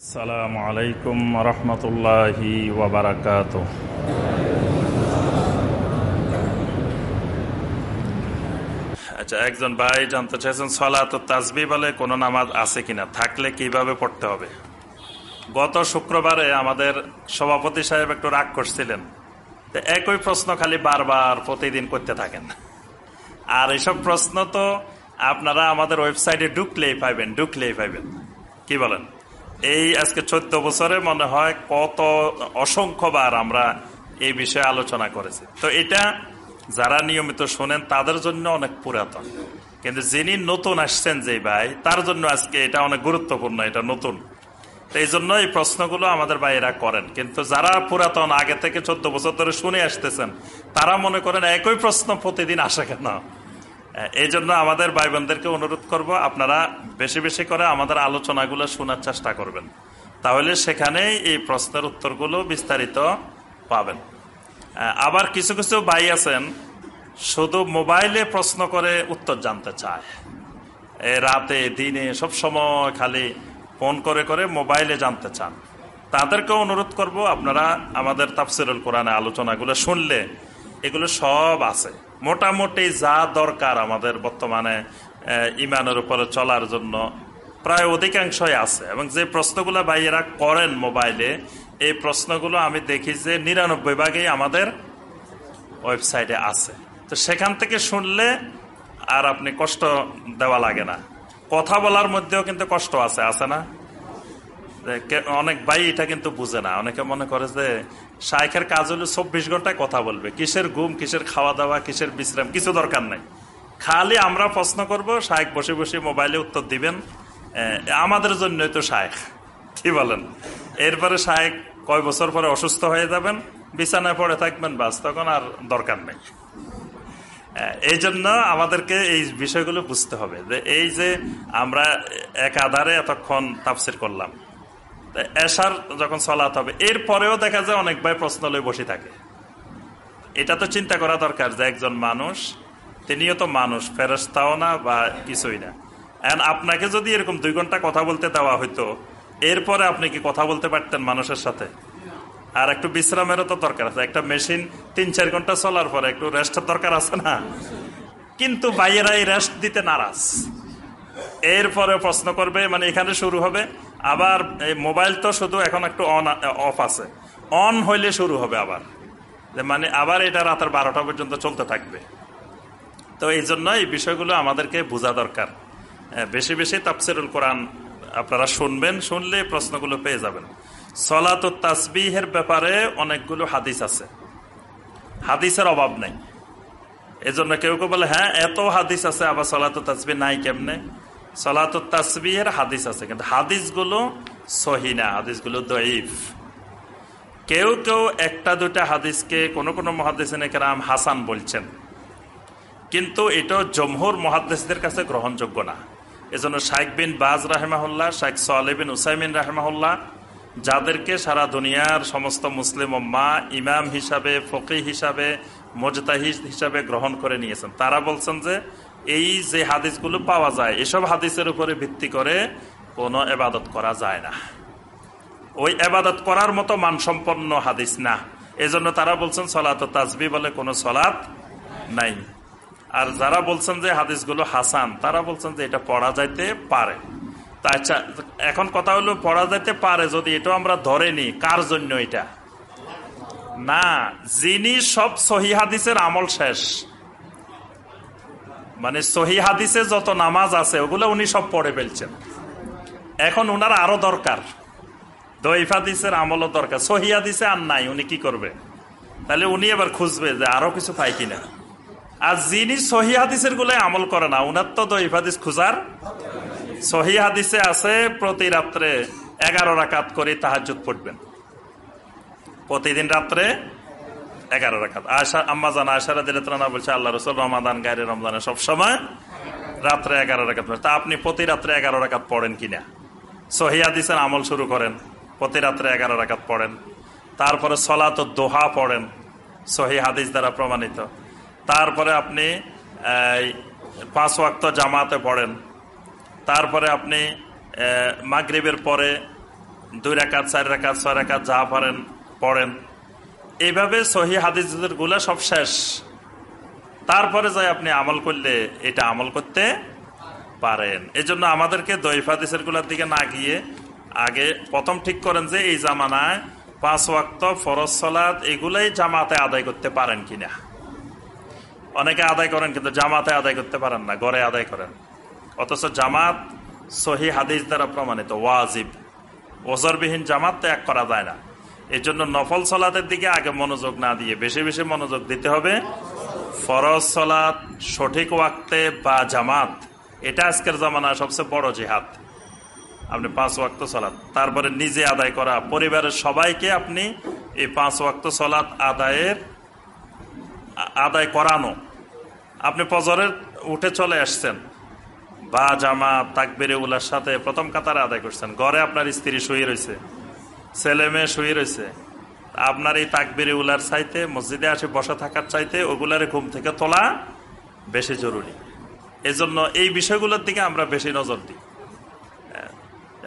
আসসালামু আলাইকুম রহমতুল্লাহি ওবরাকাত আচ্ছা একজন ভাই জানতে চাইছেন সলাত তাজবি বলে কোনো নামাজ আছে কিনা? থাকলে কীভাবে পড়তে হবে? গত শুক্রবারে আমাদের সভাপতি সাহেব একটু রাগ করছিলেন। একই প্রশ্ন খালি বারবার প্রতিদিন করতে থাকেন। আর এইসব প্রশ্ন তো আপনারা আমাদের ওয়েবসাইটে ঢুকলেই পাইবেন ঢুকলেই পাইবেন। কি বলেন? এই আজকে চোদ্দ বছরে মনে হয় কত অসংখ্যবার আমরা এই বিষয়ে আলোচনা করেছি। তো এটা যারা নিয়মিত শোনেন, তাদের জন্য অনেক পুরাতন। কিন্তু যিনি নতুন আসছেন যে ভাই, তার জন্য আজকে এটা অনেক গুরুত্বপূর্ণ, এটা নতুন। এই জন্য এই প্রশ্নগুলো আমাদের ভাইয়েরা করেন। কিন্তু যারা পুরাতন, আগে থেকে চোদ্দ বছর ধরে শুনে আসতেছেন, তারা মনে করেন একই প্রশ্ন প্রতিদিন আসে কেন? এই জন্য আমাদের ভাই বোনদেরকে অনুরোধ করব, আপনারা বেশি বেশি করে আমাদের আলোচনাগুলো শোনার চেষ্টা করবেন। তাহলে সেখানেই এই প্রশ্নের উত্তরগুলো বিস্তারিত পাবেন। আবার কিছু কিছু ভাই আছেন, শুধু মোবাইলে প্রশ্ন করে উত্তর জানতে চায়। রাতে, দিনে, সব সময় খালি ফোন করে করে মোবাইলে জানতে চান। তাদেরকেও অনুরোধ করব, আপনারা আমাদের তাফসিরুল কোরআনে আলোচনাগুলো শুনলে এগুলো সব আছে। মোটামুটি যা দরকার আমাদের বর্তমানে ইমানের উপরে চলার জন্য প্রায় অধিকাংশই আছে। এবং যে প্রশ্নগুলো ভাইয়েরা করেন মোবাইলে, এই প্রশ্নগুলো আমি দেখি যে নিরানব্বই ভাগেই আমাদের ওয়েবসাইটে আছে। তো সেখান থেকে শুনলে আর আপনি কষ্ট দেওয়া লাগে না। কথা বলার মধ্যেও কিন্তু কষ্ট আছে আছে না? অনেক ভাই এটা কিন্তু বুঝে না। অনেকে মনে করে যে শাইখের কাজ হলো চব্বিশ ঘন্টায় কথা বলবে। কিসের ঘুম, কিসের খাওয়া দাওয়া কিসের বিশ্রাম, কিছু দরকার নাই। খালি আমরা প্রশ্ন করব শাইখ বসে বসে মোবাইলে উত্তর দিবেন। আমাদের জন্যই তো শাইখ কি বলেন? এরপরে শাইখ কয় বছর পরে অসুস্থ হয়ে যাবেন, বিছানায় পড়ে থাকবেন বাস, তখন আর দরকার নেই। এই জন্য আমাদেরকে এই বিষয়গুলো বুঝতে হবে যে এই যে আমরা এক আধারে এতক্ষণ তাফসির করলাম এসার যখন চলাতে হবে, এরপরেও দেখা যায় অনেক ভাই প্রশ্ন লয়ে বসে থাকে। এটা তো চিন্তা করা দরকার যে একজন মানুষ, তিনিও তো মানুষ ফেরস্তাও না বা কিছুই না। এখন আপনাকে যদি এরকম দুই ঘণ্টা কথা বলতে দেওয়া হইতো, এরপরে আপনি কি কথা বলতে পারতেন মানুষের সাথে? আর একটু বিশ্রামেরও তো দরকার আছে। একটা মেশিন তিন চার ঘণ্টা চলার পরে একটু রেস্টের দরকার আছে না? কিন্তু বাইরেরা এই রেস্ট দিতে নারাজ। এরপরে প্রশ্ন করবে মানে এখানে শুরু হবে আবার মোবাইল তো শুধু এখন একটু অন অফ আছে। অন হইলে শুরু হবে আবার। মানে আবার এটা রাতের বারোটা পর্যন্ত চলতে থাকবে। তো এই জন্য এই বিষয়গুলো আমাদেরকে বোঝা দরকার। বেশি বেশি তাফসিরুল কোরআন আপনারা শুনবেন, শুনলে প্রশ্নগুলো পেয়ে যাবেন। সলাত তাসবিহের ব্যাপারে অনেকগুলো হাদিস আছে। হাদিসের অভাব নেই। এজন্য কেউ কেউ বলে হ্যাঁ এত হাদিস আছে, আবার সলাত তাসবি নাই কেমনে? সলাত তাসবিহের হাদিস আছে, কিন্তু হাদিসগুলো সহিনা হাদিসগুলো দইফ কেউ কেউ একটা দুটা হাদিসকে কোনো কোনো মহাদিসিন একরাম হাসান বলছেন, কিন্তু এটা জমহুর মহাদ্দেশদের কাছে গ্রহণযোগ্য না। এজন্য শাইক বিন বাজ রাহেমাহুল্লাহ শাইক সোয়ালে বিন উসাইমিন রাহেমাহুল্লাহ, যাদেরকে সারা দুনিয়ার সমস্ত মুসলিম মা ইমাম হিসাবে ফকি হিসাবে, মজতাহিদ হিসাবে গ্রহণ করে নিয়েছেন, তারা বলছেন যে এই যে হাদিসগুলো পাওয়া যায়, এসব হাদিসের উপরে ভিত্তি করে কোনো এবাদত করা যায় না। ওই এবাদত করার মতো মানসম্পন্ন হাদিস না। এজন্য তারা বলছেন সলাত তাজবি বলে কোনো সলাৎ নাই। আর যারা বলছেন যে হাদিসগুলো হাসান, তারা বলছেন যে এটা পড়া যাইতে পারে। তা আচ্ছা এখন কথা হলো পড়া যাইতে পারে যদি এটা আমরা ধরে নি কার জন্য এটা? না, যিনি সব সহি হাদিসের আমল শেষ। মানে সহি হাদিসে যত নামাজ আছে, ওগুলো উনি সব পড়ে ফেলছেন। এখন উনার আরও দরকার। দইফ হাদিসের আমলও দরকার। সহি হাদিসে আর নাই, উনি কি করবে? তাহলে উনি এবার খুঁজবে যে আরও কিছু পাই কিনা। আর যিনি সহি হাদিসেরগুলো আমল করে না, উনার তো দইফ হাদিস খুঁজার সহি হাদিসে আছে, প্রতি রাত্রে এগারো রাকাত করে তাহাজুদ পড়বেন। প্রতিদিন রাত্রে এগারো রাখাত আশা আম্মা জান আশারা দিলে ত্রানা বলছে, আল্লাহ রসুল, রমাদান গায়ে রমজানে সবসময় রাত্রে এগারো রাখাত তা আপনি প্রতি রাত্রে এগারো রাখাত পড়েন কিনা? সহিয়া দিসেন আমল শুরু করেন, প্রতি রাত্রে এগারো রাখাত পড়েন। তারপরে সলাত দোহা পড়েন, সহি হাদিস দ্বারা প্রমাণিত। তারপরে আপনি পাঁচ ওয়াক্ত জামাতে পড়েন। তারপরে আপনি মাগরীবের পরে দুই রেখাত চার রেখাত ছয় রেখাত যা পারেন, পড়েন। এইভাবে সহি হাদিসেরগুলা সব শেষ। তারপরে যাই আপনি আমল করলে এটা আমল করতে পারেন। এই জন্য আমাদেরকে দৈফ হাদিসেরগুলার দিকে না গিয়ে আগে প্রথম ঠিক করেন যে এই জামানায় পাঁচ ওয়াক্ত ফরজ সলাদ এগুলাই জামাতে আদায় করতে পারেন কিনা। অনেকে আদায় করেন কিন্তু জামাতে আদায় করতে পারেন না গড়ে আদায় করেন। অথচ জামাত সহি হাদিস দ্বারা প্রমাণিত, ওয়াজিব। ওজরবিহীন জামাত ত্যাগ করা যায় না। এই জন্য নফল সলাতের দিকে আগে মনোযোগ না দিয়ে বেশি বেশি মনোযোগ দিতে হবে। ফরজ সলাত সঠিক ওয়াক্তে বা জামাত, এটা আজকের জামানা সবচেয়ে বড় জিহাদ। আপনি পাঁচ ওয়াক্ত সলাৎ তারপরে নিজে আদায় করা। পরিবারের সবাইকে আপনি এই পাঁচ ওয়াক্ত সলাৎ আদায়ের, আদায় করানো। আপনি পজরের উঠে চলে আসছেন, বা জামা তাকবিরে উলার সাথে প্রথম কাতারে আদায় করছেন। ঘরে আপনার স্ত্রী শুয়ে রয়েছে। ছেলে মেয়ে শুয়ে রয়েছে। আপনার এই তাকবিরে উলার চাইতে, মসজিদে আসে বসা থাকার চাইতে, ওগুলারে ঘুম থেকে তোলা বেশি জরুরি। এজন্য এই বিষয়গুলোর দিকে আমরা বেশি নজর দিই।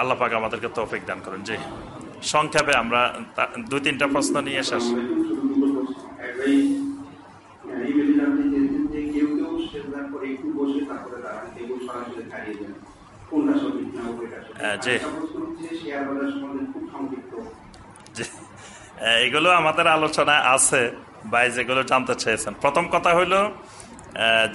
আল্লাহ পাক আমাদেরকে তৌফিক দান করেন। জি, সংক্ষেপে আমরা দুই তিনটা প্রশ্ন নিয়ে শেষ। এগুলো আমাদের আলোচনায় আছে, ভাই যেগুলো জানতে চেয়েছেন। প্রথম কথা হইল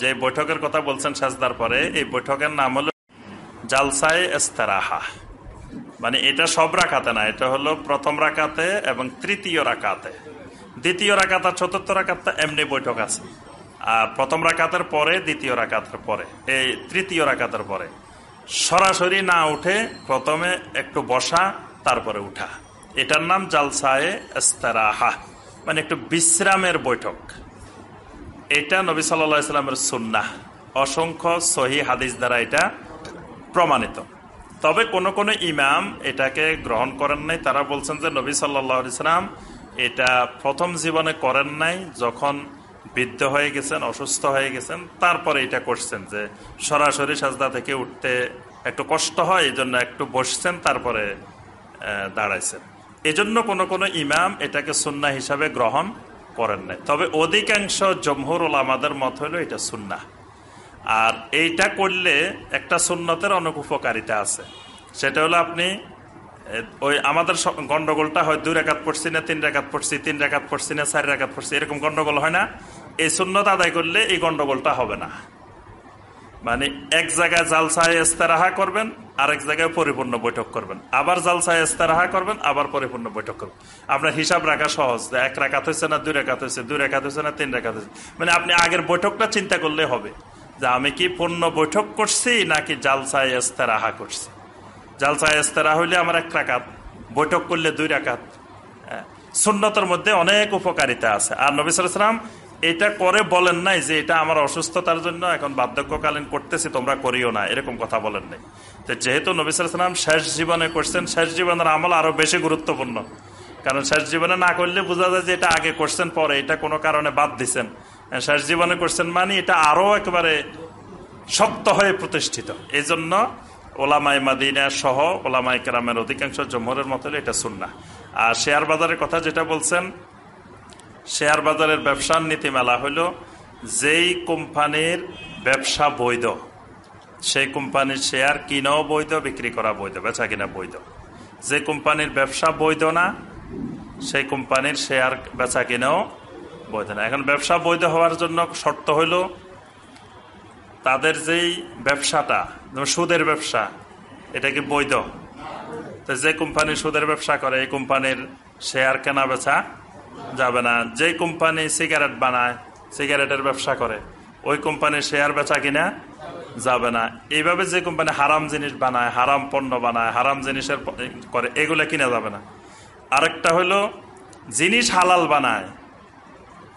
যে বৈঠকের কথা বলছেন সাজদার পরে, এই বৈঠকের নাম হলো জালসায় এস্তারাহা মানে এটা সব রাখাতে না, এটা হলো প্রথম রাখাতে এবং তৃতীয় রাখাতে দ্বিতীয় রাখাত আর চতুর্থ রাখাত এমনি বৈঠক আছে। আর প্রথম রাখাতের পরে, দ্বিতীয় রাখাতের পরে, এই তৃতীয় রাখাতের পরে। সরাসরি না উঠে প্রথমে একটু বসা, তারপরে উঠা। এটার নাম জালসায়ে এস্তারাহা মানে একটু বিশ্রামের বৈঠক। এটা নবী সাল্লা ইসলামের সুন্না অসংখ্য সহি হাদিস দ্বারা এটা প্রমাণিত। তবে কোন কোন ইমাম এটাকে গ্রহণ করেন নাই। তারা বলছেন যে নবী সাল্লাহ ইসলাম এটা প্রথম জীবনে করেন নাই, যখন বৃদ্ধ হয়ে গেছেন, অসুস্থ হয়ে গেছেন, তারপরে এটা করছেন যে সরাসরি সাজদা থেকে উঠতে একটু কষ্ট হয় এই জন্য একটু বসছেন, তারপরে দাঁড়াইছেন। এজন্য কোনো কোনো ইমাম এটাকে সুন্না হিসাবে গ্রহণ করেন নাই। তবে অধিকাংশ জমহুর আমাদের মত হলো এটা সুন্না আর এইটা করলে একটা সুন্নতের অনেক উপকারিতা আছে। সেটা হলো আপনি ওই আমাদের গন্ডগোলটা হয় দুই রেখাত পড়ছি না, তিন রেখাত পড়ছি, তিন রেখাত পড়ছি না, চার রেখাত পড়ছি, এরকম গন্ডগোল হয় না। এই সুন্নত আদায় করলে এই গন্ডগোলটা হবে না। মানে এক জায়গায় জালসায় ইস্তারাহা করবেন, আরেক জায়গায় পরিপূর্ণ বৈঠক করবেন। আবার জালসায় ইস্তারাহা করবেন, আবার পরিপূর্ণ বৈঠক করবেন। আপনার হিসাব রাখা সহজ এক রেখাত হয়েছে না, দুই রেখাত হয়েছে দুই রেখাত হয়েছে না, তিন রেখাত হয়েছে মানে আপনি আগের বৈঠকটা চিন্তা করলে হবে, যে আমি কি পূর্ণ বৈঠক করছি, নাকি জালসায় ইস্তারাহা করছি? জালসায় ইস্তারা হইলে আমার এক রাকাত, বৈঠক করলে দুই রাকাত। সুন্নতের মধ্যে অনেক উপকারিতা আছে। আর নবী সালাম এটা করে বলেন নাই যে এটা আমার অসুস্থতার জন্য এখন বার্ধক্যকালীন করতেছি, তোমরা করিও না, এরকম কথা বলেন নাই। তো যেহেতু নবী সালাম শেষ জীবনে করছেন, শেষ জীবনের আমল আরও বেশি গুরুত্বপূর্ণ। কারণ শেষ জীবনে না করলে বোঝা যায় যে এটা আগে করছেন, পরে এটা কোনো কারণে বাদ দিচ্ছেন শেষ জীবনে করছেন মানে এটা আরও একেবারে শক্ত হয়ে প্রতিষ্ঠিত। এই জন্য ওলামাই মাদিনা সহ ওলামাই কেরামের অধিকাংশ জমহরের মতো এটা শুননা আর শেয়ার বাজারের কথা যেটা বলছেন, শেয়ার বাজারের ব্যবসার নীতিমালা হইল যেই কোম্পানির ব্যবসা বৈধ, সেই কোম্পানির শেয়ার কিনাও বৈধ, বিক্রি করা বৈধ, বেচা কিনা বৈধ। যে কোম্পানির ব্যবসা বৈধ না, সেই কোম্পানির শেয়ার বেচা কিনাও বৈধ না। এখন ব্যবসা বৈধ হওয়ার জন্য শর্ত হইল তাদের যেই ব্যবসাটা সুদের ব্যবসা, এটা কি বৈধ? তো যে কোম্পানি সুদের ব্যবসা করে, এই কোম্পানির শেয়ার কেনা বেচা যাবে না। যে কোম্পানি সিগারেট বানায় সিগারেটের ব্যবসা করে, ওই কোম্পানির শেয়ার বেচা কিনা যাবে না। এইভাবে যে কোম্পানি হারাম জিনিস বানায়, হারাম পণ্য বানায়, হারাম জিনিসের করে, এগুলো কিনা যাবে না। আরেকটা হলো, জিনিস হালাল বানায়,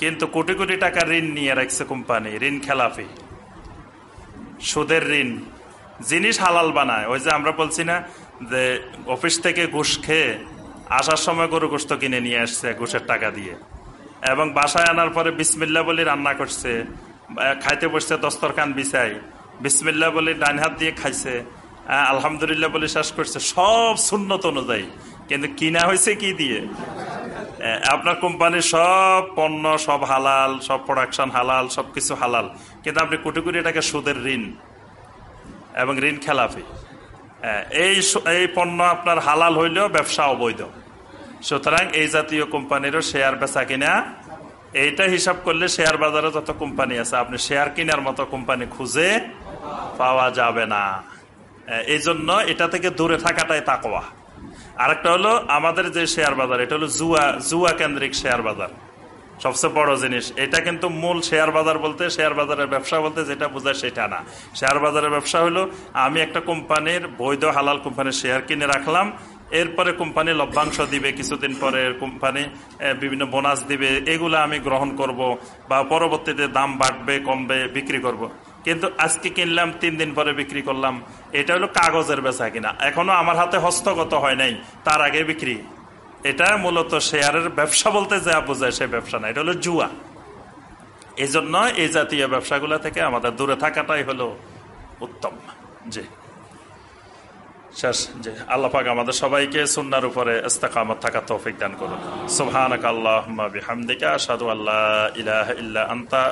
কিন্তু কোটি কোটি টাকা ঋণ নিয়ে রাখছে কোম্পানি, ঋণ খেলাফি সুদের ঋণ। জিনিস হালাল বানায়। ওই যে আমরা বলছি না যে অফিস থেকে ঘুষ খেয়ে আসার সময় গরু গোস্ত কিনে নিয়ে আসছে ঘুষের টাকা দিয়ে। এবং বাসায় আনার পরে বিসমিল্লা বলি রান্না করছে খাইতে বসছে, দস্তরখান বিছাই বিসমিল্লা বলি ডান হাত দিয়ে খাইছে আলহামদুলিল্লাহ বলে শেষ করছে। সব শূন্যত অনুযায়ী। কিন্তু কিনা হয়েছে কি দিয়ে? আপনার কোম্পানির সব পণ্য, সব হালাল, সব প্রোডাকশন হালাল, সব কিছু হালাল। কিন্তু আপনি কোটি কোটি টাকা সুদের ঋণ এবং ঋণ খেলাফি। এই এই পণ্য আপনার হালাল হইলেও ব্যবসা অবৈধ। সুতরাং এই জাতীয় কোম্পানিরও শেয়ার বেচা কিনা, এইটা হিসাব করলে শেয়ার বাজারে যত কোম্পানি আছে, আপনি শেয়ার কেনার মতো কোম্পানি খুঁজে পাওয়া যাবে না। এই জন্য এটা থেকে দূরে থাকাটাই তাকওয়া। আরেকটা হলো আমাদের যে শেয়ার বাজার, এটা হলো জুয়া জুয়া কেন্দ্রিক শেয়ার বাজার সবচেয়ে বড় জিনিস, এটা কিন্তু মূল শেয়ার বাজার বলতে, শেয়ার বাজারের ব্যবসা বলতে যেটা বোঝায় সেটা না শেয়ার বাজারের ব্যবসা হলো, আমি একটা কোম্পানির বৈধ হালাল কোম্পানির শেয়ার কিনে রাখলাম, এরপরে কোম্পানি লভ্যাংশ দিবে, কিছুদিন পরে কোম্পানি বিভিন্ন বোনাস দিবে, এগুলো আমি গ্রহণ করব বা পরবর্তীতে দাম বাড়বে, কমবে, বিক্রি করব। কিন্তু আজকে কিনলাম, তিন দিন পরে বিক্রি করলাম। এটা হলো কাগজের বেচা কিনা। এখনও আমার হাতে হস্তগত হয় নাই, তার আগে বিক্রি। এটা মূলত শেয়ারের ব্যবসা বলতে যা বোঝায় সে ব্যবসা না, এটা হলো জুয়া। এই জন্য এই জাতীয় ব্যবসাগুলো থেকে আমাদের দূরে থাকাটাই হলো উত্তম। জি। শেষ, জি। আল্লাহ পাক আমাদের সবাইকে সুন্নার উপরে ইস্তেকামত থাকা তৌফিক দান করুন সুবহানাক আল্লাহুম্মা বিহামদিকা, আশহাদু আল্লা ইলাহা ইল্লা আনতা